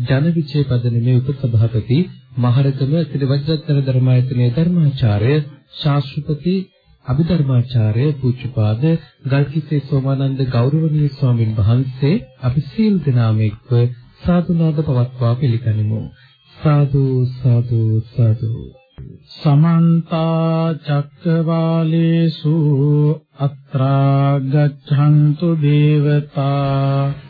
ජන විජය පදනමේ උපසභාපති මහරගම ශ්‍රී වජ්‍රත්න ධර්මායතනයේ ධර්මාචාර්ය ශාස්ත්‍රපති අභිධර්මාචාර්ය පූජ්‍යපාද ගල්කිස්සේ සෝමානන්ද ගෞරවනීය ස්වාමින් වහන්සේ අපි සීල් දනාම එක්ව සාදුනාද පවත්වා පිළිගනිමු. සාදු සාදු සාදු. සමන්ත චක්කවාලේසු අත්‍රා ගච්ඡන්තු දේවතා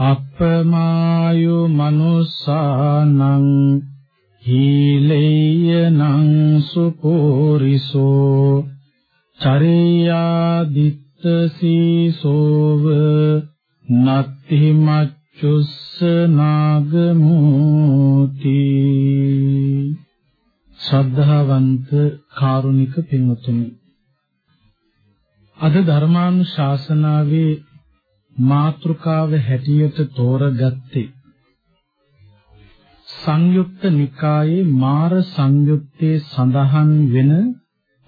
අප්පමායු මනුස්සානං හීලේයනං සුපෝරිසෝ චරියාදිත්ත සීසෝව නත්ති මච්චුස්ස නාගමූති ශ්‍රද්ධාවන්ත කාරුණික පින්වතුනි අද ධර්මානුශාසනාවේ මාතෘකාව හැටියට තෝරගත්තේ සංයුක්ත නිකායේ මාර සංයුත්තේ සඳහන් වෙන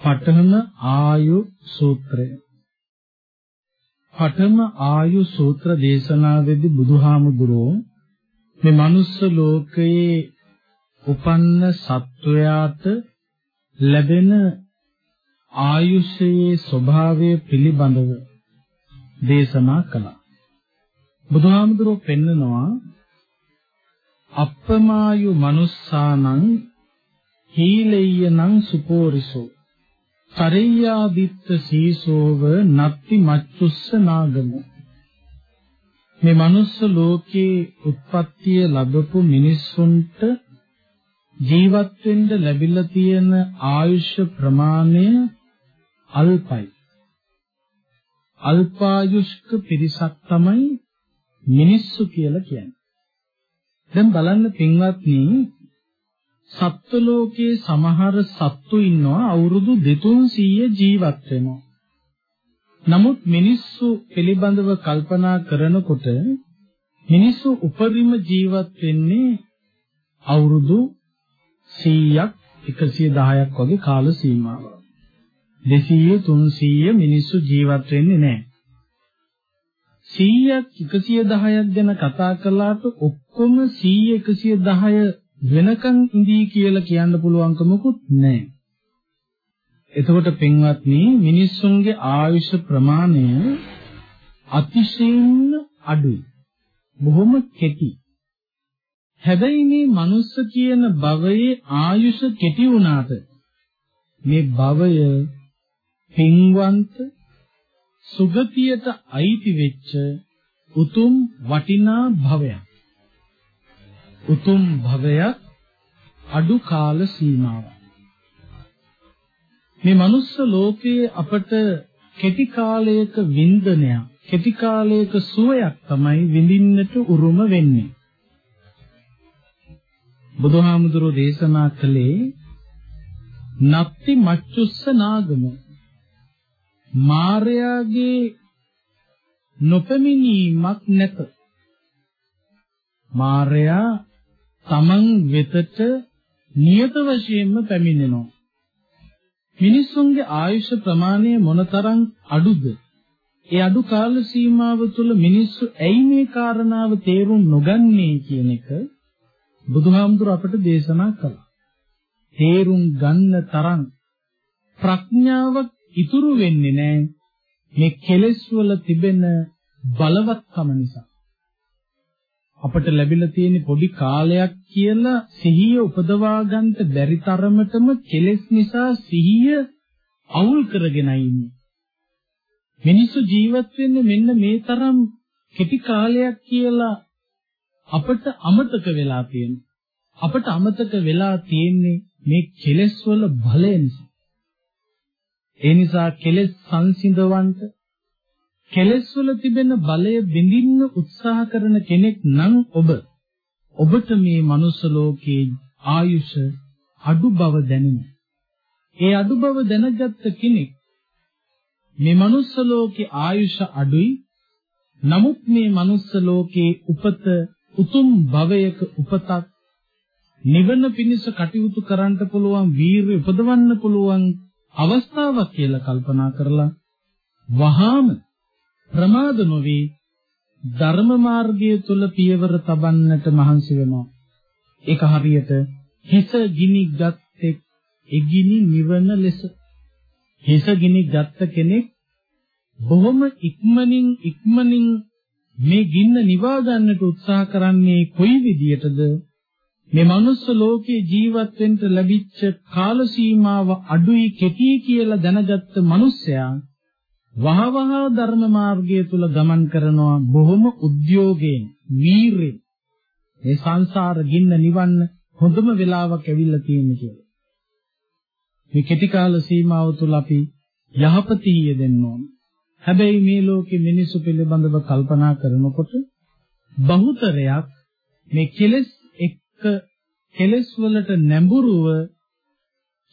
පඨම ආයු සූත්‍රය. පඨම ආයු සූත්‍ර දේශනාවේදී බුදුහාමුදුරෝ මේ මනුස්ස ලෝකයේ උපන්න සත්වයාට ලැබෙන ආයුෂයේ ස්වභාවය පිළිබඳව දේශනා කළා. බුදුහාමුදුරුවෝ පෙන්නනවා අප්පමායු මනුස්සානං හීලෙය්‍යනං සුපෝරිසෝ කරෙය්‍යාදිත්ත සීසෝව නත්ති මච්චුස්ස නාගමු. මේ මනුස්ස ලෝකේ උත්පත්තිය ලැබපු මිනිස්සුන්ට ජීවත් වෙන්න ලැබිලා තියෙන ආයුෂ ප්‍රමාණය අල්පයි. අල්පායුෂ්ක පිරිසක් තමයි මිනිස්සු කියලා කියන්නේ. දැන් බලන්න පින්වත්නි සත්ත්ව ලෝකයේ සමහර සත්තු ඉන්නවා අවුරුදු 200 ජීවත් වෙනවා. නමුත් මිනිස්සු පිළිබඳව කල්පනා කරනකොට මිනිස්සු උපරිම ජීවත් වෙන්නේ අවුරුදු 100ක් 110ක් වගේ කාල සීමාවක්. 200 300 මිනිස්සු ජීවත් වෙන්නේ නැහැ. 100ක් 110ක් ගැන කතා කළාට ඔක්කොම 100 110 වෙනකන් ඉඳී කියලා කියන්න පුළුවන්කමකුත් නැහැ. එතකොට පින්වත්නි මිනිස්සුන්ගේ ආයුෂ ප්‍රමාණය අතිශයින්ම අඩුයි. බොහොම කෙටි. හැබැයි මේ මනුස්ස කියන භවයේ ආයුෂ කෙටි වුණාට මේ භවය පින්වන්ත සුගතියට අයිති වෙච්ච උතුම් වටිනා භවයක්. උතුම් භවයක් අඩු කාල සීමාවක්. මේ මනුස්ස ලෝකයේ අපට කෙටි කාලයක වින්දනයක්, කෙටි කාලයක සුවයක් තමයි විඳින්නට උරුම වෙන්නේ. බුදුහාමුදුරෝ දේශනා කළේ නත්ති මච්චුස්ස නාගම මාර්යාගේ නොපෙමිනීමක් නැත. මාර්යා තමන් වෙතට නියත වශයෙන්ම පැමිණෙනවා. මිනිසුන්ගේ ආයුෂ ප්‍රමාණය මොනතරම් අඩුද? ඒ අඩු කාල සීමාව තුළ මිනිස්සු ඇයි මේ කාරණාව තේරුම් නොගන්නේ කියන එක බුදුහාමුදුර අපට දේශනා කළා. තේරුම් ගන්න තරම් ප්‍රඥාවක් ඉතුරු වෙන්නේ නැහැ මේ කෙලෙස් වල තිබෙන බලවත්කම නිසා. අපට ලැබිලා තියෙන පොඩි කාලයක් කියලා සිහිය උපදවා ගන්නට බැරි තරමටම කෙලෙස් නිසා සිහිය අවුල් කරගෙන ඉන්නේ. මිනිස්සු ජීවත් වෙන්නේ මෙන්න මේ තරම් කෙටි කාලයක් කියලා අපට අමතක වෙලා තියෙනවා. අපට අමතක වෙලා තියෙන්නේ මේ කෙලෙස් වල බලය නිසා. ඒ නිසා කෙලෙස් සංසිඳවන්ට කෙලෙස් වල තිබෙන බලය බිඳින්න උත්සාහ කරන කෙනෙක් නම් ඔබ ඔබට මේ මනුස්ස ලෝකයේ ආයුෂ අඩු බව දැනෙන. ඒ අඩු බව දැනගත්ත කෙනෙක් මේ මනුස්ස ලෝකේ ආයුෂ අඩුයි. නමුත් මේ මනුස්ස ලෝකේ උපත උතුම් භවයක උපතක් නිවන පිණිස කටයුතු කරන්න පුළුවන් වීරිය උපදවන්න පුළුවන් අවස්ථාවක් කියලා කල්පනා කරලා වහාම ප්‍රමාද නොවි ධර්ම මාර්ගය තුල පියවර තබන්නට මහන්සි වෙනවා. ඒක හරියට හිස ගිනි ගත්තෙක් එගිනි නිවන ලෙස හිස ගිනි ගත්ත කෙනෙක් බොහොම ඉක්මනින් ඉක්මනින් මේ ගින්න නිවා ගන්නට උත්සාහ කරන්නේ කොයි විදියටද මේ මනුස්ස ලෝකේ ජීවත් වෙන්න ලැබිච්ච කාල සීමාව අඩුයි කෙටි කියලා දැනගත්ත මිනිසයා වහවහ ධර්ම මාර්ගය තුල ගමන් කරනවා බොහොම උද්‍යෝගයෙන් වීරයෙන් මේ සංසාර ගින්න නිවන්න හොඳම වෙලාවක් ඇවිල්ලා තියෙන කියලා. මේ කෙටි කාල සීමාව තුල අපි යහපතිය දෙන්න ඕන. හැබැයි මේ ලෝකෙ මිනිසු පිළිබඳව කල්පනා කරනකොට බහුතරයක් මේ කෙලෙස් එක්ක කෙලෙස් වලට නැඹුරුව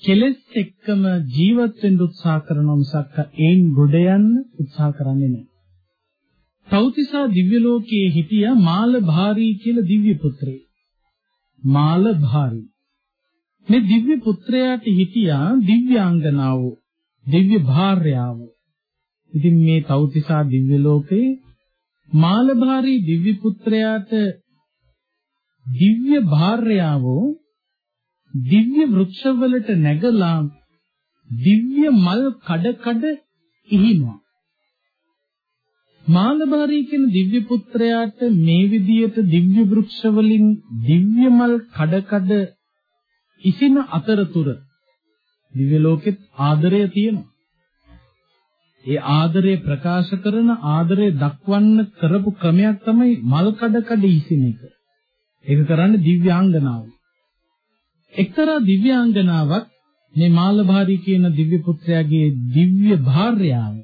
කෙලෙස් එක්කම ජීවත් වෙන්න උත්සාහ කරන මිසක් ඒන් ගොඩ යන්න උත්සාහ කරන්නේ නැහැ. තෞතිසා දිව්‍ය ලෝකයේ හිටියා මාල භාරී කියලා දිව්‍ය පුත්‍රයෙක්. මාල භාරී. මේ දිව්‍ය පුත්‍රයාට හිටියා දිව්‍යාංගනාවෝ, දිව්‍ය භාර්යාවෝ. ඉතින් මේ තෞතිසා දිව්‍ය ලෝකේ මාලභාරී දිව්‍ය පුත්‍රයාට දිව්‍ය භාර්යාවෝ දිව්‍ය වෘක්ෂවලට නැගලා දිව්‍ය මල් කඩ කඩ ඉහිනවා මාලභාරී කියන දිව්‍ය පුත්‍රයාට මේ විදියට දිව්‍ය වෘක්ෂ වලින් දිව්‍ය මල් කඩ කඩ ඉසින අතරතුර දිව්‍ය ලෝකෙත් ආදරය තියෙනවා ඒ ආදරය ප්‍රකාශ කරන ආදරය දක්වන්න කරපු ක්‍රමයක් තමයි මල් කඩ කඩ ඉසින එක. ඒක කරන්නේ දිව්‍යාංගනාව. එක්තරා දිව්‍යාංගනාවක් මේ මාලභාරී කියන දිව්‍ය පුත්‍රයාගේ දිව්‍ය භාර්යාව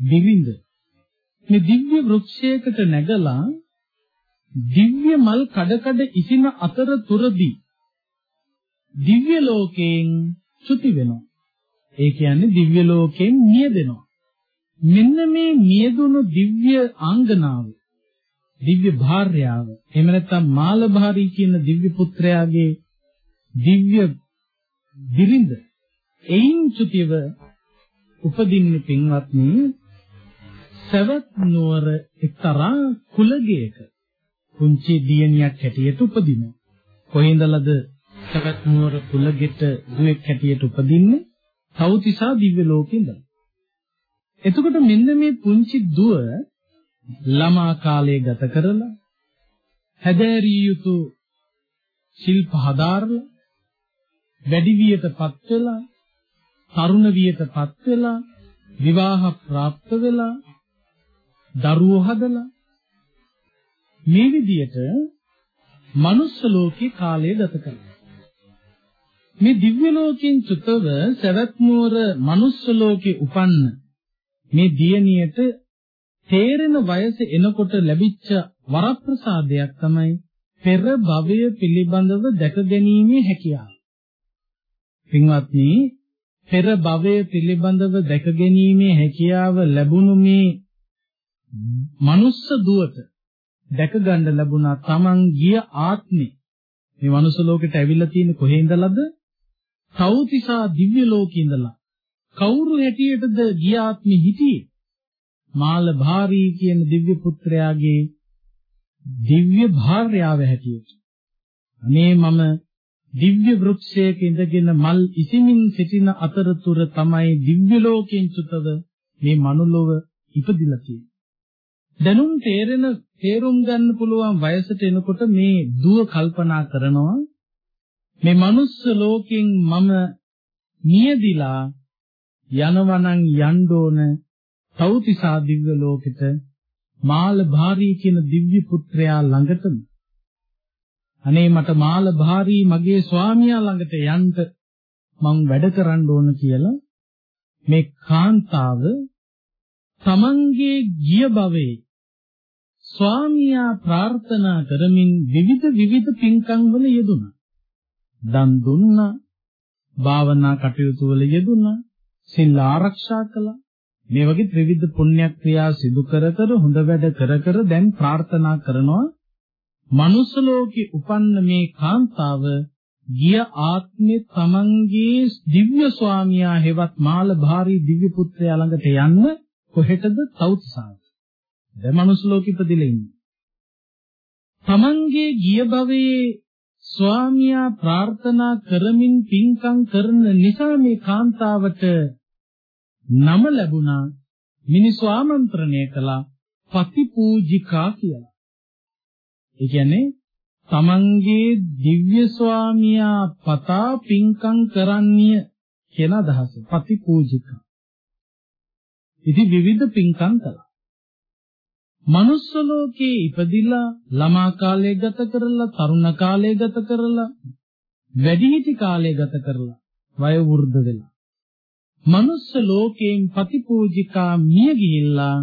දිවිඳ මේ දිව්‍ය වෘක්ෂයකට නැගලා දිව්‍ය මල් කඩ කඩ ඉසින අතරතුරදී දිව්‍ය ලෝකයෙන් චුති වෙනවා. ඒ කියන්නේ දිව්‍ය ලෝකයෙන් මියදෙනවා. මෙන්න මේ මියදුණු දිව්‍ය ආංගනාව දිව්‍ය භාර්යාව එහෙම නැත්නම් මාලභාරී කියන දිව්‍ය පුත්‍රයාගේ දිව්‍ය බිරිඳ එයින් චුතිව උපදින්න පින්වත්නි සවැත් නුවර එක්තරා කුලගයක පුංචි දියණියක් හැටියට උපදිනවා. කොහේඳලද සවැත් නුවර කුලගෙට දුවෙක් හැටියට උපදින්නේ? තවතිසා දිව්‍ය ලෝකේ ඉඳලා. එතකොට මෙන්න මේ පුංචි දුව ළමා කාලය ගත කරලා හැදෑරිය යුතු ශිල්ප හදාarලා වැඩි වියටපත් වෙලා තරුණ වියටපත් වෙලා විවාහ પ્રાપ્ત වෙලා දරුවෝ හදලා මේ විදියට මනුස්ස ලෝකේ කාලය ගත කරනවා මේ දිව්‍ය ලෝකෙන් චුතව සවැත් නුවර මනුස්ස ලෝකේ උපන්න මේ දියණියට තේරෙන වයස එනකොට ලැබිච්ච වරප්‍රසාදයක් තමයි පෙර භවය පිළිබඳව දැක ගැනීමේ හැකියාව. පින්වත්නි, පෙර භවය පිළිබඳව දැක ගැනීමේ හැකියාව ලැබුණු මේ මනුස්ස දුවට දැක ගන්න ලැබුණා තමන් ගිය ආත්මේ මේ මනුස්ස ලෝකෙට ඇවිල්ලා තියෙන කොහේ ඉඳලාද? තෞතිසා දිව්‍ය ලෝකේ ඉඳලා. කවුරු හැටියටද ගිය ආත්මෙ හිටියේ? මාල භාරී කියන දිව්‍ය පුත්‍රයාගේ දිව්‍ය භාර්යාව හැටියට. අනේ මම දිව්‍ය වෘක්ෂයක ඉඳගෙන මල් ඉසිමින් සිටින අතරතුර තමයි දිව්‍ය ලෝකෙන් චුතව මේ මනුලොව ඉපදිලා තියෙන්නේ. දැනුම් තේරෙන තේරුම් ගන්න පුළුවන් වයසට එනකොට මේ දුව කල්පනා කරනවා මේ මනුස්ස ලෝකෙන් මම නියදිලා යනවනම් යන්න ඕන තෞතිසා දිව්‍ය ලෝකෙට මාල භාරී කියන දිව්‍ය පුත්‍රයා ළඟටම අනේ මට මාල භාරී මගේ ස්වාමියා ළඟට යන්න මං වැඩ කරන්න ඕන කියලා මේ කාන්තාව තමන්ගේ ගිය භවයේ ස්වාමියා ප්‍රාර්ථනා කරමින් විවිධ විවිධ පින්කම් වල යෙදුණා. දන් දුන්නා, භාවනා කටයුතු වල යෙදුණා, සිල් ආරක්ෂා කළා. මේ වගේ ත්‍රිවිධ පුණ්‍ය ක්‍රියා සිදු කර කර හොඳ වැඩ කර කර දැන් ප්‍රාර්ථනා කරනවා මනුස්ස ලෝකේ උපන්න මේ කාන්තාව ගිය ආත්මේ තමන්ගේ දිව්‍ය ස්වාමියා හෙවත් මාල භාරී දිව්‍ය පුත්‍රයා ළඟට යන්න කොහෙටද තවුත්සාව. දැන් මනුස්ස ලෝකෙ ඉපදිලා ඉන්නේ. තමන්ගේ ගිය භවයේ ස්වාමියා ප්‍රාර්ථනා කරමින් පින්කම් කරන නිසා මේ කාන්තාවට නම ලැබුණා මිනිස්සු ආමන්ත්‍රණය කළා පතිපූජිකා කියලා. ඒ කියන්නේ තමන්ගේ දිව්‍ය ස්වාමියා පතා පින්කම් කරන්නේ කියන අදහස. පතිපූජිකා. ඉතින් විවිධ පින්කම් කළා. මනුස්ස ලෝකේ ඉපදිලා ළමා කාලය ගත කරලා තරුණ කාලය ගත කරලා වැඩිහිටි කාලය ගත කරලා වය වෘද්ධ වෙලා මනුස්ස ලෝකයෙන් පතිපූජිකා මිය ගිහිල්ලා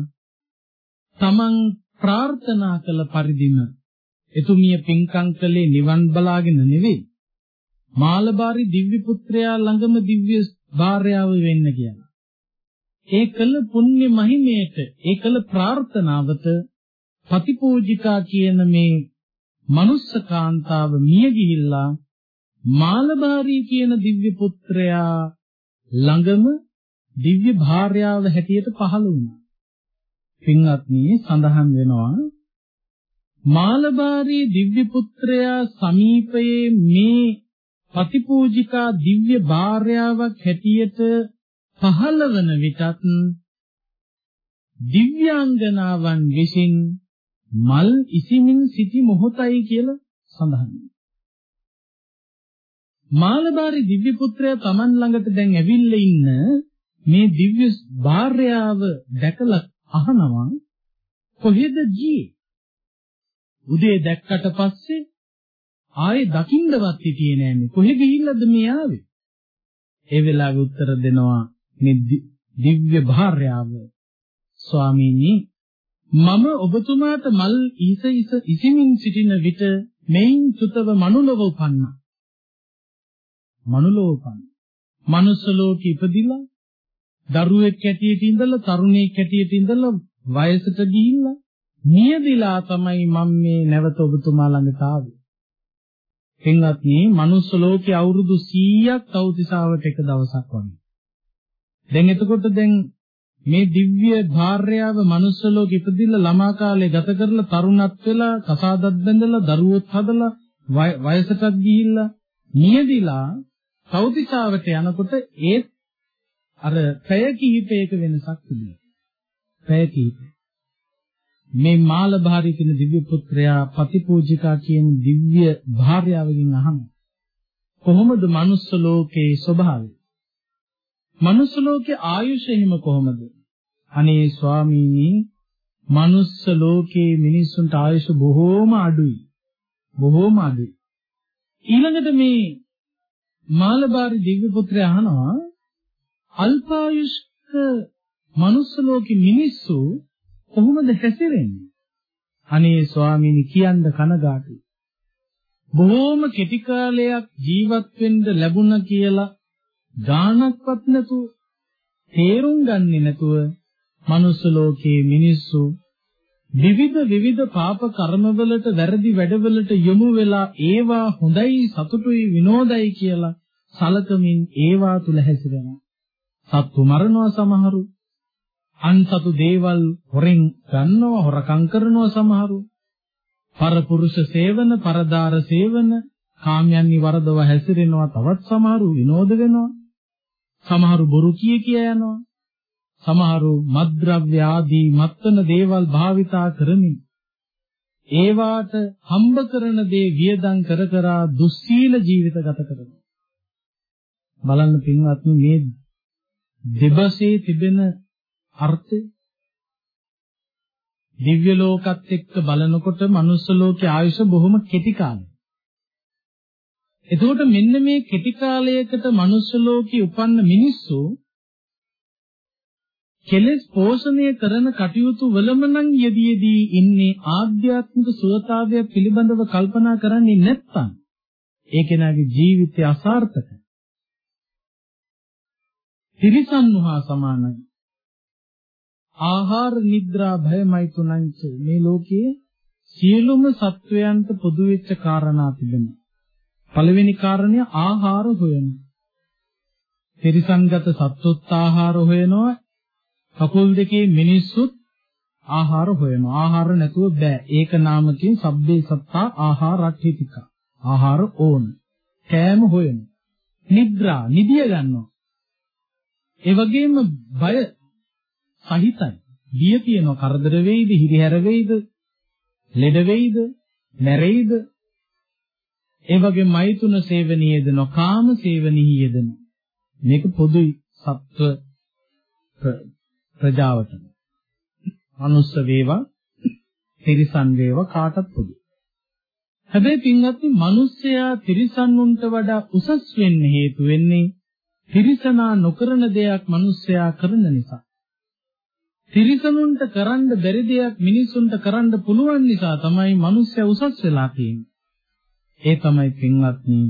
තමන් ප්‍රාර්ථනා කළ පරිදිම එතුමිය පින්කම් කළේ නිවන් බලාගෙන නෙවෙයි මාළබාරි දිව්‍ය පුත්‍රයා ළඟම දිව්‍ය භාර්යාව වෙන්න කියලා. ඒ කළ පුණ්‍ය මහිමයට ඒ කළ ප්‍රාර්ථනාවට පතිපූජිකා කියන මේ මනුස්ස කාන්තාව මිය ගිහිල්ලා මාළබාරි කියන දිව්‍ය පුත්‍රයා ළඟම දිව්‍ය භාර්යාව හැටියට පහළ වුණා. පින්වත්නි සඳහන් වෙනවා මාළබාරී දිව්‍ය පුත්‍රයා සමීපයේ මේ පතිපූජිකා දිව්‍ය භාර්යාවක් හැටියට පහළ වන විටත් දිව්‍යාංගනාවන් විසින් මල් ඉසිමින් සිටි මොහොතයි කියලා සඳහන් මාළබාරි දිව්‍ය පුත්‍රයා Taman ළඟට දැන් ඇවිල්ලා ඉන්න මේ දිව්‍ය භාර්යාව දැකලා අහනවා කොහෙද ගියේ උදේ දැක්කට පස්සේ ආයේ දකින්නවත් හිටියේ නෑනේ. කොහෙ ගිහිල්ලාද මේ ආවේ? ඒ වෙලාවේ උත්තර දෙනවා මේ දිව්‍ය භාර්යාව. ස්වාමීනි මම ඔබතුමාට මල් ඊස ඊස ඉසිමින් සිටින විට මෙයින් සුතව මනුලව උපන්නා. මනුලව උපන්නා. මනුස්ස ලෝකෙ ඉපදිලා දරුවෙක් හැටියට ඉඳලා තරුණයෙක් හැටියට ඉඳලා වයසට ගිහිල්ලා නියදිලා තමයි මම මේ නැවත ඔබතුමා ළඟට ආවේ. පින්වත්නි, මනුස්ස ලෝකේ අවුරුදු 100ක් තවතිසාවට එක දවසක් වගේ. දැන් එතකොට දැන් මේ දිව්‍ය භාර්යාව මනුස්ස ලෝකෙ ඉපදිලා ළමා කාලේ ගත කරලා තරුණත් වෙලා කසාදත් බැඳලා දරුවොත් හදලා වයසටත් ගිහිල්ලා නියදිලා තවතිසාවට යනකොට ඒත් අර පැය කිහිපයක වෙනසක් තිබුණා. පැය කිහිපය. මේ මාළභාරී කියන දිව්‍ය පුත්‍රයා පතිපූජිකා කියන දිව්‍ය භාර්යාවකින් අහනවා කොහොමද manuss ලෝකේ ස්වභාවය manuss ලෝකේ ආයුෂ එහෙම කොහොමද අනේ ස්වාමීනි manuss ලෝකේ මිනිස්සුන්ට ආයුෂ බොහෝම අඩුයි බොහෝම අඩුයි ඊළඟට මේ මාළභාරී දිව්‍ය පුත්‍රයා අහනවා අල්පායුෂ්ක manuss ලෝකේ මිනිස්සු කොහොමද හැසිරෙන්නේ? අනේ ස්වාමීනි කියන්න කනගාටුයි. බොහෝම කෙටි කාලයක් ජීවත් වෙන්න ලැබුණ කියලා ගානක්වත් නැතුව තේරුම් ගන්නේ නැතුව මනුස්ස ලෝකයේ මිනිස්සු විවිධ විවිධ පාප කර්මවලට වැරදි වැඩවලට යොමු වෙලා ඒවා හොඳයි සතුටුයි විනෝදයි කියලා සලකමින් ඒවා තුල හැසිරෙනවා. සත්තු මරනවා සමහරු අන්සතු දේවල් හොරෙන් ගන්නවා හොරකම් කරනවා සමහරු පරපුරුෂ සේවන පරදාර සේවන කාමයන්හි වරදව හැසිරෙනවා තවත් සමහරු විනෝද වෙනවා සමහරු බොරු කිය කිය යනවා සමහරු මද්ද්‍රව්‍ය ආදී මත්වන දේවල් භාවිතා කරමින් ඒවාට හම්බ කරන දේ වියදම් කර කර දුස්සීල ජීවිත ගත කරනවා. බලන්න පින්වත්නි මේ දෙබසේ තිබෙන අර්ථය දිව්‍ය ලෝකත් එක්ක බලනකොට මනුස්ස ලෝකයේ ආයුෂ බොහොම කෙටි කාලයක්. එතකොට මෙන්න මේ කෙටි කාලයකට මනුස්ස ලෝකේ උපන්න මිනිස්සු කෙලෙස් පෝෂණය කරන කටයුතු වලම නම් යෙදීදී ඉන්නේ ආධ්‍යාත්මික සුවතාවය පිළිබඳව කල්පනා කරන්නේ නැත්නම් ඒ කෙනාගේ ජීවිතය අසාර්ථකයි. තිරිසන් වහා සමානයි. ආහාර නිද්‍රා භයමයි තුනංච මේ ලෝකයේ සියලුම සත්වයන්ට පොදු වෙච්ච කාරණා තිබෙනවා. පළවෙනි කාරණය ආහාර හොයන. තිරිසන්ගත සත්වොත් ආහාර හොයනවා. කකුල් දෙකේ මිනිස්සුත් ආහාර හොයනවා. ආහාර නැතුව බෑ. ඒක නාමකින් සබ්බේ සත්තා ආහාරට්ඨිතික. ආහාර ඕන. කෑම හොයන. නිද්‍රා නිදිය ගන්නවා. ඒ වගේම බය සහිතයි. බිය තියෙන කරදර වෙයිද, හිරිහැර වෙයිද, ලෙඩ වෙයිද, මැරෙයිද? ඒ වගේ මෛතුන සේවනීයද නොකාම සේවනීයද මේක පොදුයි සත්ව ප්‍රජාවට. මනුස්ස වේවා, තිරිසන් වේවා කාටත් පොදුයි. හැබැයි පින්වත්නි මිනිස්සයා තිරිසන්ුන්ට වඩා උසස් වෙන්න හේතු වෙන්නේ තිරිසනා නොකරන දෙයක් මිනිස්සයා කරන නිසා. තිරිසනුන්ට කරන්න බැරි දෙයක් මිනිසුන්ට කරන්න පුළුවන් නිසා තමයි මිනිස්සයා උසස් වෙලා තියෙන්නේ. ඒ තමයි පින්වත්නි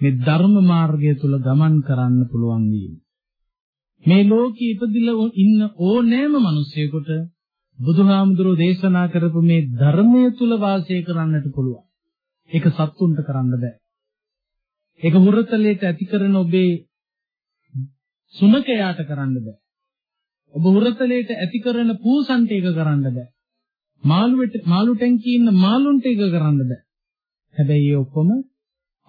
මේ ධර්ම මාර්ගය තුල ගමන් කරන්න පුළුවන් වීම. මේ ලෝකයේ ඉපදිලා ඉන්න ඕනෑම මිනිසෙකුට බුදුහාමුදුරෝ දේශනා කරපු මේ ධර්මය තුල වාසය කරන්නට පුළුවන්. ඒක සත්තුන්ට කරන්න බෑ. ඒක හුරතලයට ඇති කරන ඔබේ සුනකයාට කරන්න බෑ. ඔබ හුරතලයට ඇති කරන පූසන්ට ඒක කරන්න බෑ. මාළුවට මාළු ටැංකියේ ඉන්න මාළුන්ට ඒක කරන්න බෑ. හැබැයි ඒ ඔක්කොම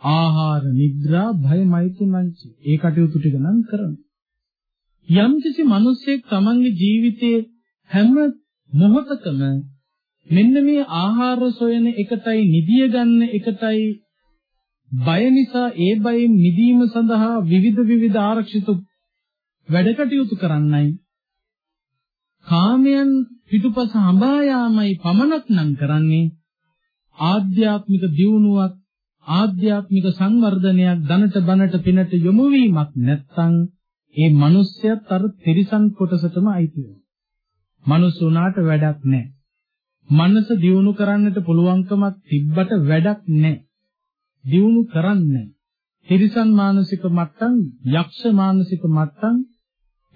ආහාර, නිද්‍රා, භය, මෛතුනංච ඒ කටයුතු ටික නම් කරනවා. යම්කිසි මිනිසෙක් තමන්ගේ ජීවිතයේ හැම මොහොතකම මෙන්න මේ ආහාර සොයන එකටයි නිදිය ගන්න එකටයි බය නිසා ඒ බයෙන් මිදීම සඳහා විවිධ විවිධ ආරක්ෂිත වැඩ කටයුතු කරන්නයි කාමයන් පිටුපස හඹා යාමයි පමණක් නම් කරන්නේ ආධ්‍යාත්මික දියුණුවක් ආධ්‍යාත්මික සංවර්ධනයක් ධනට බනට පිනට යොමු වීමක් නැත්නම් ඒ මිනිස්සයත් අර තිරිසන් කොටසටම අයිති වෙනවා. මනුස්ස උනාට වැඩක් නැහැ. මනස දියුණු කරන්නට පුළුවන්කමක් තිබ්බට වැඩක් නැහැ. දියුණු කරන්නේ තිරිසන් මානසික මට්ටම්, යක්ෂ මානසික මට්ටම්,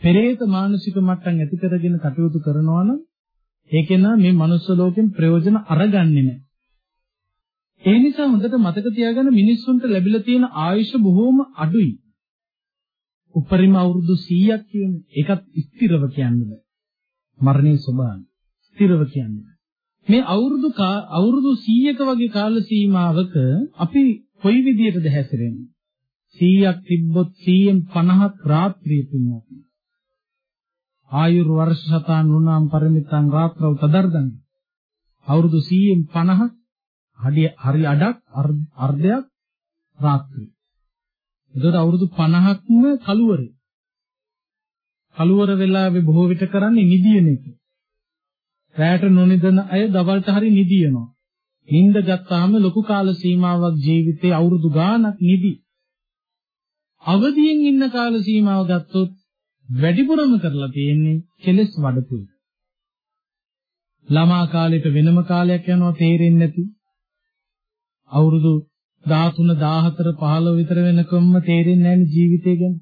පෙරේත මානසික මට්ටම් ඇති කරගෙන කටයුතු කරනවා නම් ඒකේන මේ මනුස්ස ලෝකෙන් ප්‍රයෝජන අරගන්නේ නැහැ. ඒ නිසා හොඳට මතක තියාගන්න මිනිස්සුන්ට ලැබිලා තියෙන ආයුෂ බොහෝම අඩුයි. උපරිම අවුරුදු 100ක් කියන්නේ ඒකත් ස්ථිරව කියන්නේ. මරණයේ ස්වභාවය ස්ථිරව කියන්නේ. මේ අවුරුදු අවුරුදු 100ක වගේ කාල සීමාවක අපි කොයි විදියටද හැසිරෙන්නේ? 100ක් තිබ්බොත් 100න් 50ක් රාත්‍රිය පින්වත්. ආයුර් වර්ෂ සතාන් වුණාම් පරිමිතං රාත්‍රව තදර්දන්. අවුරුදු 100න් 50ක් හරිය හරි අඩක් අර්ධයක් රාත්‍රිය. එතකොට අවුරුදු 50ක්ම කලුවරේ. කලුවර වෙලාවේ බොහෝ විට කරන්නේ නිදියන එක. රැයට නොනිදන අය දවල්ට හරි නිදියනවා. නිින්ද ගත්තාම ලොකු කාල සීමාවක් ජීවිතේ අවුරුදු ගාණක් නිදි. අවදියෙන් ඉන්න කාල සීමාව ගත්තොත් වැඩිපුරම කරලා තියෙන්නේ කෙලස් වඩපු. ළමා කාලෙට වෙනම කාලයක් යනවා තේරෙන්නේ නැති. අවුරුදු 13 14 15 විතර වෙනකම්ම තේරෙන්නේ නැහැ ජීවිතය ගැන.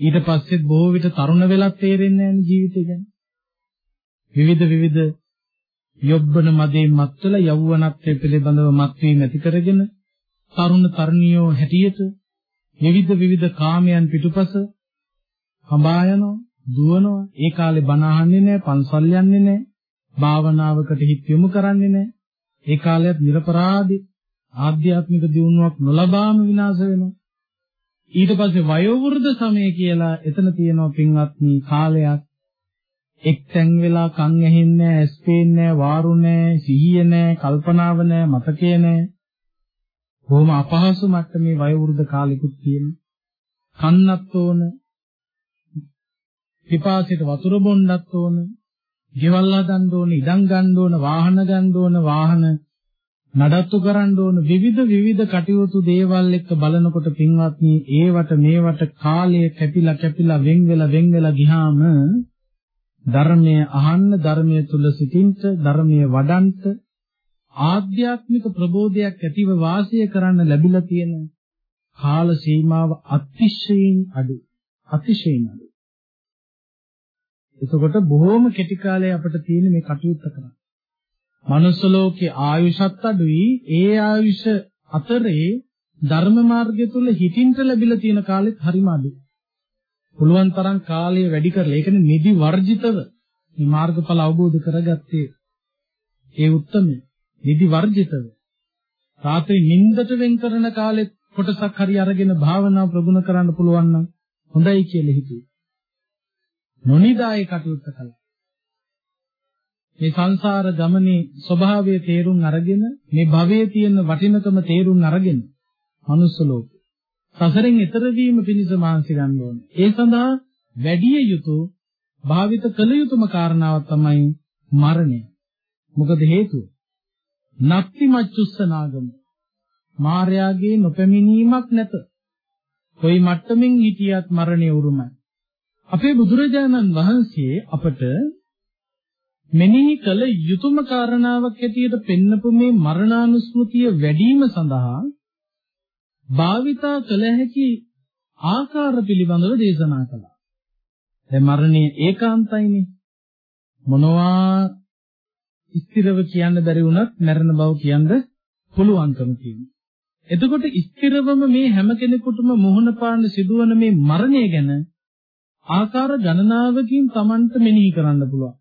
ඊට පස්සෙත් බොහෝ විට තරුණ වෙලත් තේරෙන්නේ නැහැ ජීවිතය ගැන. විවිධ විවිධ යොබ්බන මදේ මත්වල යෞවනත්වය පිළිබඳව මත්වීම ඇති කරගෙන තරුණ තරුණියෝ හැටියට විවිධ විවිධ කාමයන් පිටුපස හඹා යනවා දුවනවා. ඒ කාලේ බණ අහන්නේ නැහැ පන්සල් යන්නේ නැහැ භාවනාවකට හිත යොමු කරන්නේ නැහැ. ඒ කාලයත් නිර්පරාදී ආධ්‍යාත්මික දියුණුවක් නොලබාම විනාශ වෙනවා. ඊට පස්සේ වයෝවෘද්ධ සමය කියලා එතන තියෙනවා පින්වත්නි කාලයක් එක් තැන් වෙලා කන් ඇහෙන්නේ ඇස් පේන්නේ වාරු නැහැ සිහිය නැහැ කල්පනාව නැහැ මතකය නැහැ. බොහොම අපහසු මට්ටමේ වයෝවෘද්ධ කාලෙකුත් තියෙනවා. කන්නත් ඕන පිපාසයට වතුර බොන්නත් ඕන ගෙවල් හදන්න ඕන ඉඩම් ගන්න ඕන වාහන ගන්න ඕන වාහන නඩත්තු කරන්න ඕන විවිධ විවිධ කටයුතු දේවල් එක්ක බලනකොට පින්වත්නි ඒවට මේවට කාලය කැපිලා කැපිලා වෙන් වෙලා වෙන් වෙලා ගියාම ධර්මයේ අහන්න ධර්මයේ තුල සිටින්න ධර්මයේ වඩන්ට ආධ්‍යාත්මික ප්‍රබෝධයක් ඇතිව වාසය කරන්න ලැබිලා තියෙන කාල සීමාව අතිශයින් අඩු අතිශයින් අඩු එතකොට බොහෝම කෙටි කාලයක් අපිට තියෙන මේ කටයුත්ත කරන්න. මනුස්ස ලෝකේ ආයුෂත් අඩුයි. ඒ ආයුෂ අතරේ ධර්ම මාර්ගය තුල හිතින්ට ලැබිලා තියෙන කාලෙත් හරිම අඩුයි. පුළුවන් තරම් කාලය වැඩි කරලා ඒකනේ නිදි වර්ජිතව මේ මාර්ගඵල අවබෝධ කරගත්තේ. ඒ උත්තරමයි නිදි වර්ජිතව. රාත්‍රී නිින්දට වෙන් කරන කාලෙත් කොටසක් හරි අරගෙන භාවනාව ප්‍රගුණ කරන්න පුළුවන් නම් හොඳයි කියලා හිතුවේ. නොනිදායේ කටයුත්ත කළා. මේ සංසාර ගමනේ ස්වභාවය තේරුම් අරගෙන මේ භවයේ තියෙන වටිනකම තේරුම් අරගෙන මනුස්ස ලෝකේ සසරෙන් එතර වීම පිණිස මාංශ ගන්න ඕනේ. ඒ සඳහා වැඩි යුතු භාවිත කළ යුතුම කාරණාවක් තමයි මරණය. මොකද හේතුව? නත්ති මච්චුස්ස නාගම. මාර්යාගේ නොපැමිණීමක් නැත. කොයි මට්ටමින් හිටියත් මරණය උරුමයි. අපේ බුදුරජාණන් වහන්සේ අපට මෙනෙහි කළ යුතුයම කාරණාවක් ඇටියට පෙන්නපු මේ මරණානුස්මෘතිය වැඩිම සඳහා භාවිතා කළ හැකි ආකාර පිළිබඳව දේශනා කළා. දැන් මරණය ඒකාන්තයිනේ. මොනවා ස්ථිරව කියන්න බැරි වුණත් මරණ බව කියන්න පුළුවන්කම තියෙනවා. එතකොට ස්ථිරවම මේ හැම කෙනෙකුටම මුහුණ පාන්න සිදුවන මේ මරණය ගැන ආකාර ගණනාවකින් Tamanට මෙනෙහි කරන්න පුළුවන්.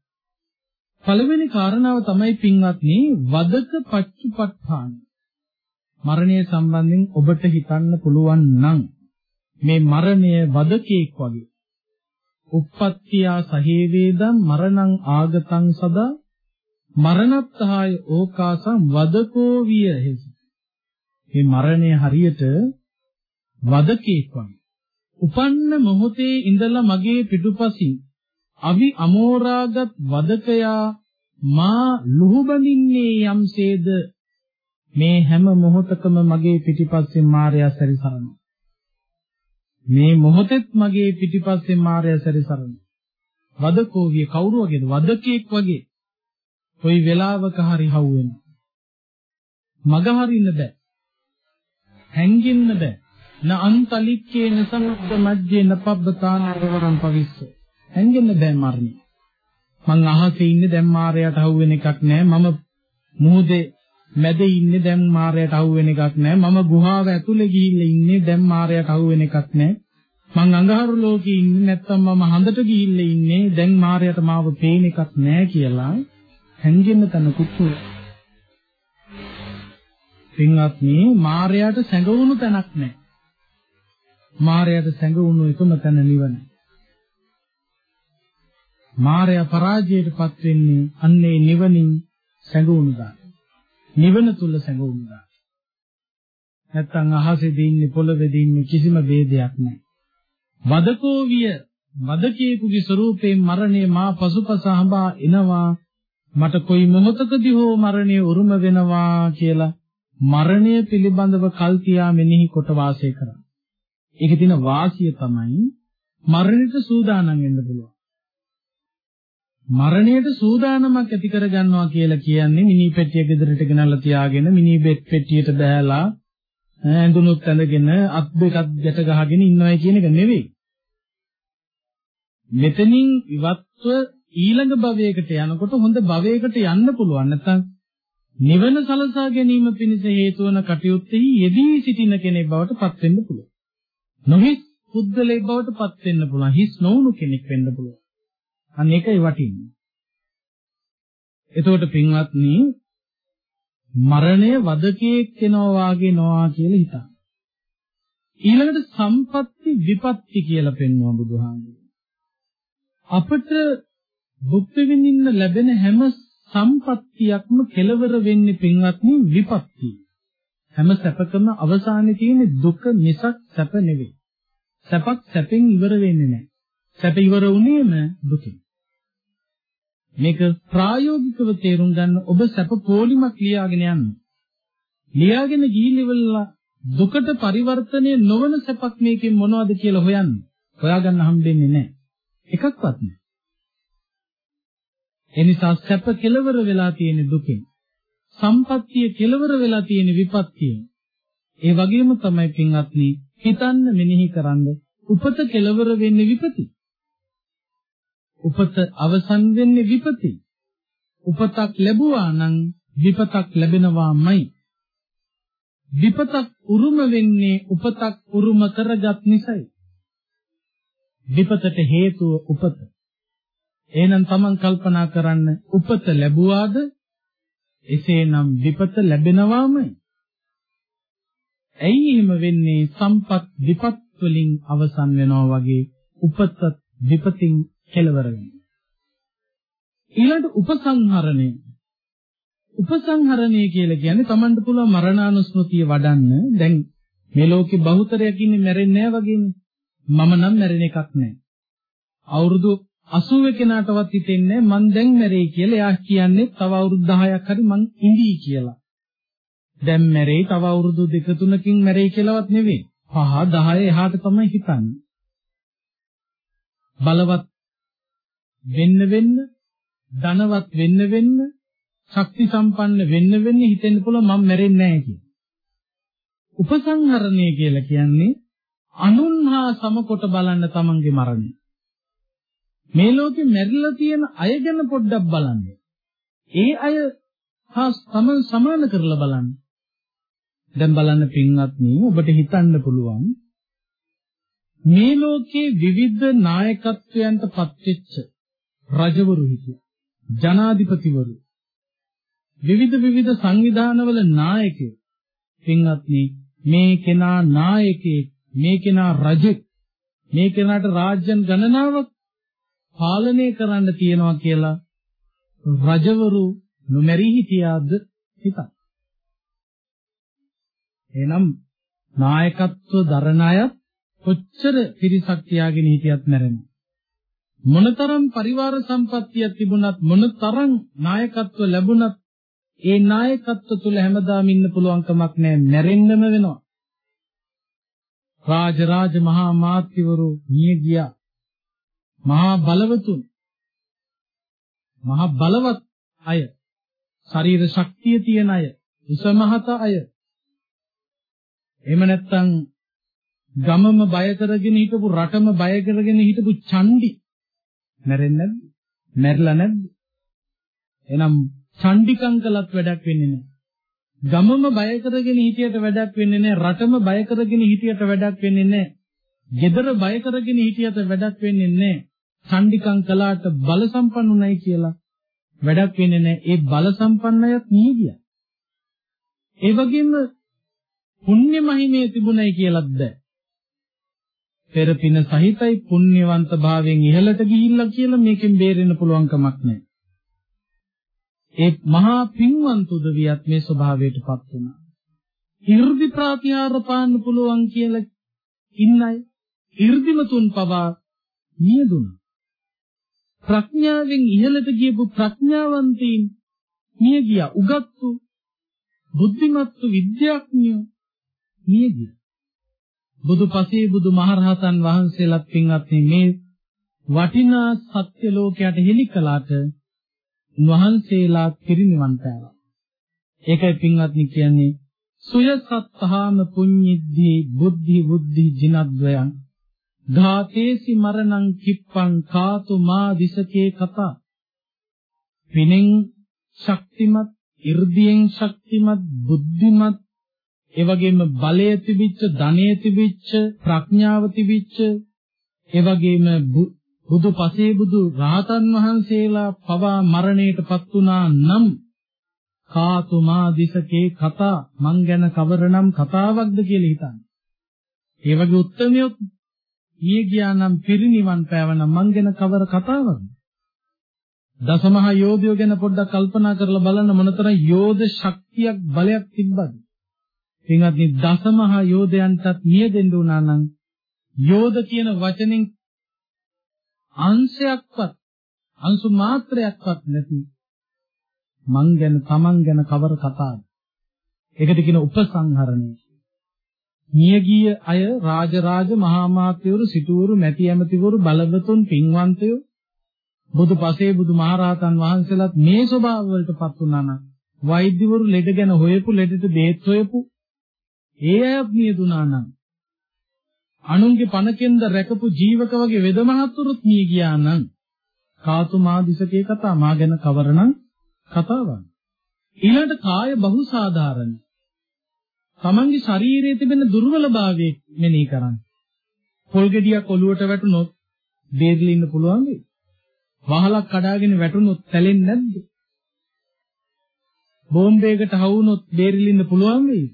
පළවෙනි කාරණාව තමයි පින්වත්නි වදක පච්චුපට්ඨාන. මරණය සම්බන්ධයෙන් ඔබට හිතන්න පුළුවන් නම් මේ මරණය වදකෙක් වගේ. uppattiya sahevedam මරණං ආගතං සදා මරණත්හාය ඕකාසං වදකෝ විය හේසි. මේ මරණය හරියට වදකෙක් වගේ. උපන්න මොහොතේ ඉඳලා මගේ පිටුපසින් අවි අමෝරාගත් වදකයා මා ලුහුබඳින්නේ යම්සේද මේ හැම මොහොතකම මගේ පිටිපස්සෙන් මායя සැරිසරනවා. මේ මොහොතෙත් මගේ පිටිපස්සෙන් මායя සැරිසරනවා. වදකෝ විය කවුරු වගේද? වදකෙක් වගේ. කොයි වෙලාවක හරි හවු වෙනවා මග හරින්න බෑ. හැංගින්න බෑ. න අන්තලික්කේ නසමුද්ද මැජ්ජේ නපබ්බතාන රවරම් පවිස්ස. හැංගෙන්න බෑ මරණය මං අහසේ ඉන්නේ දැන් මාරයට අහු වෙන එකක් නෑ. මම මුහුදේ මැද ඉන්නේ දැන් මාරයට අහු වෙන එකක් නෑ මම ගුහාව ඇතුලේ ගිහිල්ලා ඉන්නේ දැන් මාරයට අහු වෙන එකක් නෑ මං අඟහරු ලෝකේ ඉන්නේ නැත්තම් මම හඳට ගිහිල්ලා ඉන්නේ දැන් මාරයට මාව පේන එකක් නෑ කියලා හැංගෙන්න තනකුත් පින්වත්නි මාරයට සැඟවුණු තැනක් නෑ මාරයට සැඟවුණු එකම තැන නිවන. මාරය පරාජයටපත් වෙන්නේ අන්නේ නිවනින් සැඟවුණු දා. නිවන තුල සැඟවුණු දා. නැත්තම් අහසේදී ඉන්නේ පොළවේදී ඉන්නේ කිසිම ભેදයක් නැහැ. වදකෝ විය වදකේකුගේ ස්වરૂපයෙන් මරණය මා පසුපස හඹා එනවා මට කොයි මොහොතකදී හෝ මරණය උරුම වෙනවා කියලා මරණය පිළිබඳව කල්තියා මෙනෙහි කොට වාසය කරා. ඒකේ තියෙන වාසිය තමයි මරණයට සූදානම් වෙන්න පුළුවන්. මරණයට සූදානමක් ඇති කරගන්නවා කියලා කියන්නේ මිනි පෙට්ටිය ගෙදරට ගෙනල්ලා තියාගෙන මිනි බෙට් පෙට්ටියට බෑලා ඇඳුනුත් ඇඳගෙන අත් දෙකක් ගැට ගහගෙන ඉන්නවයි කියන එක නෙවෙයි. මෙතනින් ඉවත්ව ඊළඟ භවයකට යනකොට හොඳ භවයකට යන්න පුළුවන්. නැත්නම් නිවන සලසා ගැනීම පිණිස හේතු වන කටයුත්තෙහි යෙදී සිටින කෙනෙක් බවට පත් වෙන්න පුළුවන්. නොහිස් පුද්ගලයෙක් බවට පත් වෙන්න පුළුවන්. හිස් නොවුණු කෙනෙක් වෙන්න පුළුවන්. අන්න ඒකයි වටින්නේ. එතකොට පින්වත්නි මරණය වදකයක් වෙනවා වාගේ නොආ කියලා හිතන්න. ඊළඟට සම්පatti විපatti කියලා පෙන්වනවා බුදුහාමුදුරුවෝ. අපට භුක්ති විඳින්න ලැබෙන හැම සම්පත්තියක්ම කෙලවර වෙන්නේ පින්වත්නි විපත්ති. හැම සැපකම අවසානයේ තියෙන දුක මිසක් සැප නෙවෙයි. සැපක් සැපෙන් ඉවර වෙන්නේ නැහැ. සැප ඉවර වුණේම දුකෙන්. මේක ප්‍රායෝගිකව තේරුම් ගන්න ඔබ සැප පොලිමක් ලියාගෙන යන්න. ලියාගෙන ගිහිලිවලා දුකට පරිවර්තනය නොවන සැපක් මේකෙන් මොනවද කියලා හොයන්න. හොයාගන්න හම්බෙන්නේ නැහැ. එකක්වත් නැහැ. එනිසා සැප කෙලවර වෙලා තියෙන දුකෙන්. සම්පත්තිය කෙලවර වෙලා තියෙන විපත්තියෙන්. ඒ වගේම තමයි පින්වත්නි හිතන්න මෙනෙහි කරන්න උපත කෙලවර වෙන්නේ විපති. උපත අවසන් වෙන්නේ විපති. උපතක් ලැබුවා නම් විපතක් ලැබෙනවාමයි. විපතක් උරුම වෙන්නේ උපතක් උරුම කරගත් නිසායි. විපතට හේතුව උපත. එහෙනම් Taman කල්පනා කරන්න උපත ලැබුවාද? එසේනම් විපත ලැබෙනවාමයි. ඇයි එහෙම වෙන්නේ? සම්පත් විපත් වලින් අවසන් වෙනවා වගේ උපතත් විපතින් කෙලවර වෙනවා. ඊළඟ උපසංහරණය. උපසංහරණය කියලා කියන්නේ Tamanට පුළුවන් මරණානුස්මෘතිය වඩන්න. දැන් මේ ලෝකේ බහුතරයක් ඉන්නේ මැරෙන්නේ නැහැ වගේනේ. මම නම් මැරෙන එකක් නැහැ. අවුරුදු 80 කෙනාටවත් හිතෙන්නේ මං දැන් මැරෙයි කියලා. එයා කියන්නේ තව අවුරුදු 10ක් හරි මං ඉඳී කියලා. දැන් මැරෙයි තව අවුරුදු දෙක තුනකින් මැරෙයි කියලාවත් නෙවෙයි. 5 10 එහාට තමයි හිතන්නේ. බලවත් වෙන්න වෙන්න ධනවත් වෙන්න වෙන්න ශක්ති සම්පන්න වෙන්න වෙන්න හිතෙන්න පුළුවන් මම මැරෙන්නේ නැහැ කියලා. උපසංහරණය කියලා කියන්නේ අනුන් හා සමකොට බලන්න තමන්ගේ මරණය. මේ ලෝකේ මැරිලා තියෙන අය ගැන පොඩ්ඩක් බලන්න. ඒ අය හා සමන් සමාන කරලා බලන්න. දැන් බලන්න පින්වත්නි ඔබට හිතන්න පුළුවන් මේ ලෝකේ විවිධ නායකත්වයන්ට පත්වෙච්ච රජවරු හිටියා. ජනාධිපතිවරු විවිධ විවිධ සංවිධානවල නායකයෝ පින්වත්නි මේ කෙනා නායකයෙක් මේ කෙනා රජෙක් මේ කෙනාට රාජ්‍යන් ගණනාවක් පාලනය කරන්න තියනවා කියලා රජවරු නොමැරි හිටියාද හිතන්න. එහෙනම් නායකත්ව දරන අය කොච්චර පිරිසක් තියාගෙන හිටියත් මැරෙනවා. මොනතරම් පරිවාර සම්පත්තියක් තිබුණත් මොනතරම් නායකත්ව ලැබුණත් ඒ නායකත්ව තුල හැමදාම ඉන්න පුළුවන් කමක් නැහැ මැරෙන්නම වෙනවා. රාජ රාජ මහා මාත්‍යවරු මිය ගියා. මහා බලවතුන් මහා බලවත් අය ශරීර ශක්තිය තියෙන අය උසමහත අය එහෙම නැත්නම් ගමම බය කරගෙන හිටපු රටම බය කරගෙන හිටපු චණ්ඩි මැරෙන්නේ නැද්ද? මැරිලා නැද්ද? එහෙනම් චණ්ඩිකම් කළත් වැඩක් වෙන්නේ නැහැ. ගමම බය කරගෙන හිටියට වැඩක් වෙන්නේ නැහැ. රටම බය කරගෙන හිටියට වැඩක් වෙන්නේ නැහැ. gedara බය කරගෙන හිටියට වැඩක් වෙන්නේ නැහැ. චණ්ඩිකම් කළාට බල සම්පන්නුනයි කියලා වැඩක් වෙන්නේ නැහැ. ඒ බල සම්පන්නයත් නිහි ගියා. ඒ වගේම පුණ්‍ය මහිමේ තිබුණයි කියලාත් බෑ. පෙර පින සහිතයි පුණ්‍යවන්ත භාවයෙන් ඉහළට ගිහිල්ලා කියලා මේකෙන් බේරෙන්න පුළුවන් කමක් නැහැ. ඒ මහා පින්වන්ත උදවියත් මේ ස්වභාවයටපත් වුණා. 이르දි ප්‍රාතිහාර පාන්න පුළුවන් කියලා ඉන්න අය 이르දිමතුන් පවා නියදුණා. ප්‍රඥාවෙන් ඉහළට ගියපු ප්‍රඥාවන්තයින් මිය ගියා. උගත්තු, බුද්ධිමත්තු විද්‍යාඥයෝ මිය ගියා. බුදුපසේ බුදු මහරහතන් වහන්සේලාත් පින්වත්නි මේ වටිනා සත්‍ය ලෝකයට හෙළි කළාට වහන්සේලා පිරිනිවන් පෑවා. ඒකයි පින්වත්නි කියන්නේ සුයසත්තාම පුඤ්ඤිද්ධි බුද්ධි බුද්ධි ජිනද්වයන් ධාතේසි මරණං කිප්පං කාතු මා දිසකේ කතා පිනෙන් ශක්තිමත් 이르දියෙන් ශක්තිමත් බුද්ධිමත් ඒ වගේම බලය තිබිච්ච ධනය තිබිච්ච ප්‍රඥාව තිබිච්ච ඒ වගේම බුදු පසේ බුදු රහතන් වහන්සේලා පවා මරණයටපත් වුණා නම් කාතුමා දිසකේ කතා මං ගැන කවරනම් කතාවක්ද කියලා හිතන්න. ඒ වගේ උත්තරමියොත් මිය ගියා නම් පිරිනිවන් පෑවනම් මං ගැන කවර කතාවක්ද? දසමහා යෝධයෝ ගැන පොඩ්ඩක් කල්පනා කරලා බලන්න මොනතරම් යෝධ ශක්තියක් බලයක් තිබ්බද? පින්වත්නි දසමහා යෝධයන්ටත් මිය දෙන්න උනා නම් යෝධ කියන වචනෙන් අංශයක්වත් අංශු මාත්‍රයක්වත් නැති මං ගැන තමන් ගැන කවර කතාවද? ඒකට කියන උපසංහරණය. මියගිය අය රාජරාජ මහා මාත්‍යවරු සිටුවරු මැති ඇමතිවරු බලවතුන් පින්වන්තයෝ බුදු පසේ බුදු මහරහතන් වහන්සේලාත් මේ ස්වභාව වලටපත් වුණා නම් වෛද්‍යවරු ලෙඩ ගැන හොයපු ලෙඩට බේත් හොයපු ඒ අයත් මියදුනා නම් අනුන්ගේ පණකෙන්ද රැකපු ජීවක වගේ වෙදමහත්තුරුත් මිය ගියා නම් කාතු මාදිසකේ කතා මා ගැන කවරනම් කතාවක් ඊළඟට කාය බහුසාධාරණ තමන්ගේ ශරීරයේ තිබෙන දුර්වලභාවය මෙනෙහි කරන්න. පොල් ගෙඩියක් ඔලුවට වැටුනොත් බේරිලා ඉන්න පුළුවන් වෙයි. වහලක් කඩාගෙන වැටුනොත් තැලෙන්නේ නැද්ද? බෝම්බයකට හවුනොත් බේරිලා ඉන්න පුළුවන් වෙයි.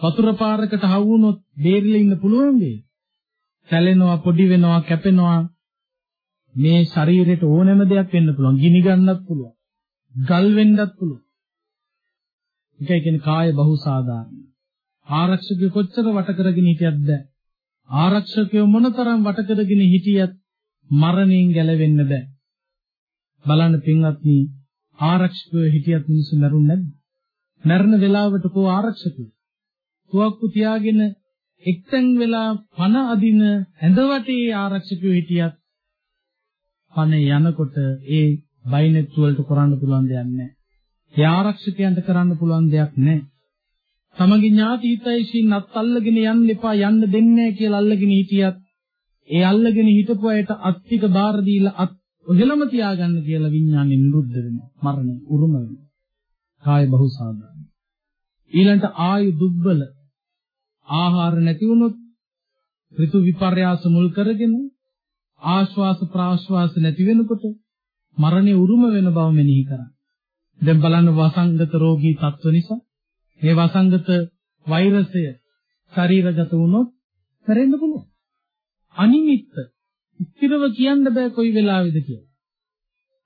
වතුර පාරකට හවුනොත් බේරිලා ඉන්න පුළුවන් වෙයි. තැලෙනවා, පොඩි වෙනවා, කැපෙනවා. මේ ශරීරයට ඕනෑම දෙයක් වෙන්න පුළුවන්. ගිනි ගන්නත් පුළුවන්. ගල් වෙන්නත් පුළුවන්. ඒකයි කියන්නේ කාය බහුසාධාරණ. ආරක්ෂකයෝ කොච්චර වට කරගෙන හිටියත් බෑ. ආරක්ෂකයෝ මොනතරම් වට කරගෙන හිටියත් මරණයෙන් ගැලවෙන්න බෑ. බලන්න පින්වත්නි ආරක්ෂකයෝ හිටියත් මිනිස්සු මරුන්නේ නැද්ද? මරණ වෙලාවට කෝ ආරක්ෂකයෝ. තුවක්කු තියාගෙන එක්තෙන් වෙලා පන අදින ඇඳවටේ ආරක්ෂකයෝ හිටියත් පන යනකොට ඒ බයිනෙත් වලට කරන්න පුළුවන් දෙයක් නැහැ. ඒ ආරක්ෂකයන්ට කරන්න පුළුවන් දෙයක් නැහැ. තමගේ ඥාති හිතයිසින් අත් අල්ලගෙන යන්න එපා යන්න දෙන්නේ කියලා අල්ලගෙන හිටියත් ඒ අල්ලගෙන හිටපු අයට අත්තික බාර දීලා අත් ඔහෙලම තියාගන්න කියලා විඥානෙ නිරුද්ධ වෙනවා මරණය උරුම වෙනවා කාය බහුසාධාරණ ඊළඟට ආයු දුබ්බල ආහාර නැති වුණොත් ඍතු විපර්යාස මුල් කරගෙන ආශ්වාස ප්‍රාශ්වාස නැති වෙනකොට මරණය උරුම වෙන බව මෙනෙහි කරා දැන් බලන්න වසංගත රෝගී තත්ත්ව නිසා මේ වසංගත වෛරසය ශරීරගත වුණොත් මැරෙන්න පුළුවන්. අනිමිත්ත ස්ථිරව කියන්න බෑ කොයි වෙලාවෙද කියලා.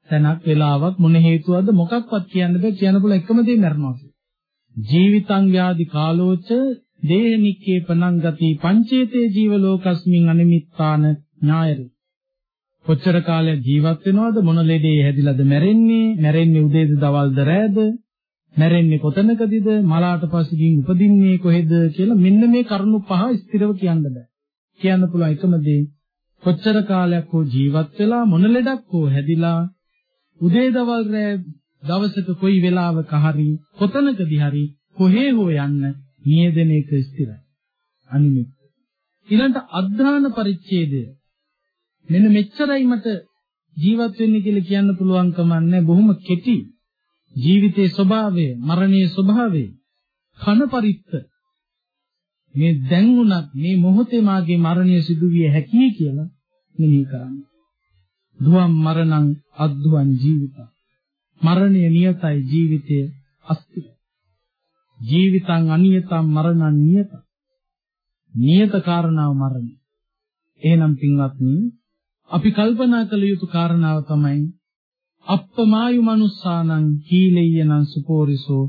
තැනක් වෙලාවක් මොන හේතුවද මොකක්වත් කියන්න බෑ කියන්න පුළුවන් එකම දේ මරනවා කියලා. ජීවිතං ව්‍යාධි කාලෝච දේහනික්කේ පනං ගති පංචේතේ ජීව ලෝකස්මින් අනිමිත්තාන ඥායරේ. කොච්චර කාලයක් ජීවත් වෙනවද? මොන ලෙඩේ හැදිලාද මැරෙන්නේ? මැරෙන්නේ උදේද දවල්ද රෑද? මැරෙන්නේ කොතනකදීද? මලාට පස්සේ ගින් උපදින්නේ කොහෙද කියලා මෙන්න මේ කරුණු පහ ස්ථිරව කියන්න බෑ. කියන්න පුළුවන් එකම දේ කොච්චර කාලයක් හෝ ජීවත් වෙලා මොන ලෙඩක් හෝ හැදිලා උදේ දවල් රෑ දවසක කොයි වෙලාවක හරි කොතනකදී හරි කොහේ හෝ යන්න නියදෙන එක ස්ථිරයි. අනිමිත්. ඊළඟ අධ්‍යාන පරිච්ඡේදය මෙන්න මෙච්චරයි මට ජීවත් වෙන්න කියලා කියන්න පුළුවන් කමක් බොහොම කෙටි ජීවිතයේ ස්වභාවය, මරණයේ ස්වභාවය, කන පරිත්ත මේ දැන් උනත් මේ මොහොතේ මාගේ මරණය සිදුවිය හැකියි කියලා මෙනෙහි කරන්න. දුවම් මරණං අද්දුවන් ජීවිත. මරණය නියතයි ජීවිතය අස්තිර. ජීවිතං අනියතං මරණං නියත. නියත කාරණාව මරණය. එහෙනම් පින්වත්නි අපි කල්පනා කළ යුතු කාරණාව තමයි අප්පමායු මනුස්සානං කීලෙය්‍යනං සුපෝරිසෝ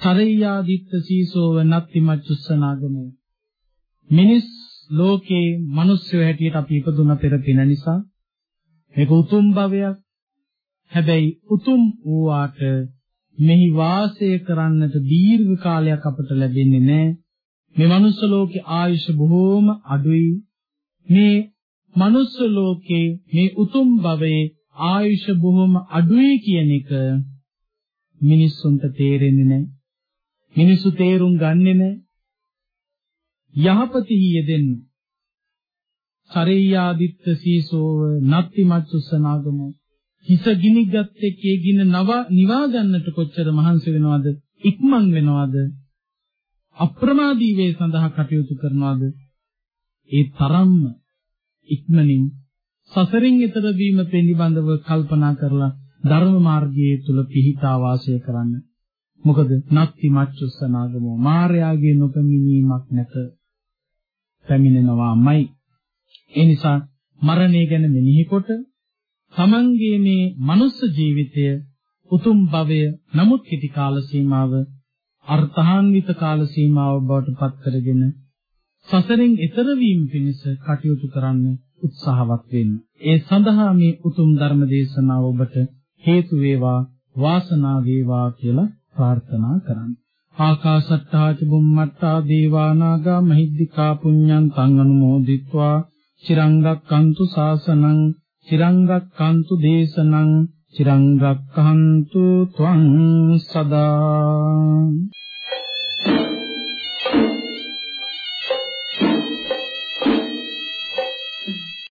චරෙය්‍යාදිත්ත සීසෝව නත්ති මච්චුස්සනාගමෝ මිනිස් ලෝකේ මිනිස්සු හැටියට අපි ඉපදුන පෙර පින නිසා මේක උතුම් භවයක් හැබැයි උතුම් වූාට මෙහි වාසය කරන්නට දීර්ඝ කාලයක් අපට ලැබෙන්නේ නැහැ මේ මනුස්ස ලෝකේ ආයුෂ බොහෝම අඩුයි මේ මනුස්ස ලෝකේ මේ උතුම් භවයේ ආයුෂ බොහොම අඩුයි කියන එක මිනිස්සුන්ට තේරෙන්නේ නැහැ. මිනිස්සු තේරුම් ගන්නෙ නැහැ. යහපතෙහි යෙදෙන්න. සරේයාදිත්ත සීසෝව නත්ති මච්චුසනාගම හිස ගිනිගත් එක්කේ ගින නව නිවා ගන්නට කොච්චර මහන්සි වෙනවද? ඉක්මන් වෙනවද? අප්‍රමාදී වේ සඳහා කටයුතු කරනවද? ඒ තරම්ම ඉක්මනින් සසරින් එතර වීම පිළිබඳව කල්පනා කරලා ධර්ම මාර්ගයේ තුල පිහිටා වාසය කරන්න. මොකද නත්ති මච්චුස්සනාගමෝ මාර්යාගේ නොපමිනීමක් නැත. පැමිණෙනවාමයි. ඒ නිසා මරණය ගැන මෙනෙහි කොට තමන්ගේ මේ මනුස්ස ජීවිතය උතුම් භවය නමුත් කිටි කාල සීමාව අර්ථාන්විත කාල සීමාව බවට පත් කරගෙන සසරෙන් එතර වීම පිණිස කටයුතු කරන්න උත්සාහවත් වෙන්න. ඒ සඳහා මේ උතුම් ධර්ම දේශනාව ඔබට හේතු වේවා වාසනාව වේවා කියලා ප්‍රාර්ථනා කරන්න. ආකාශත්තා ච බුම්මත්තා දේවා නාග මහිද්దికා පුඤ්ඤං තං අනුමෝදිත්වා චිරංගක්කන්තු සාසනං තු ශාසනං චිරංගක්칸තු දේශනං චිරංගක්칸තු ත්වං සදා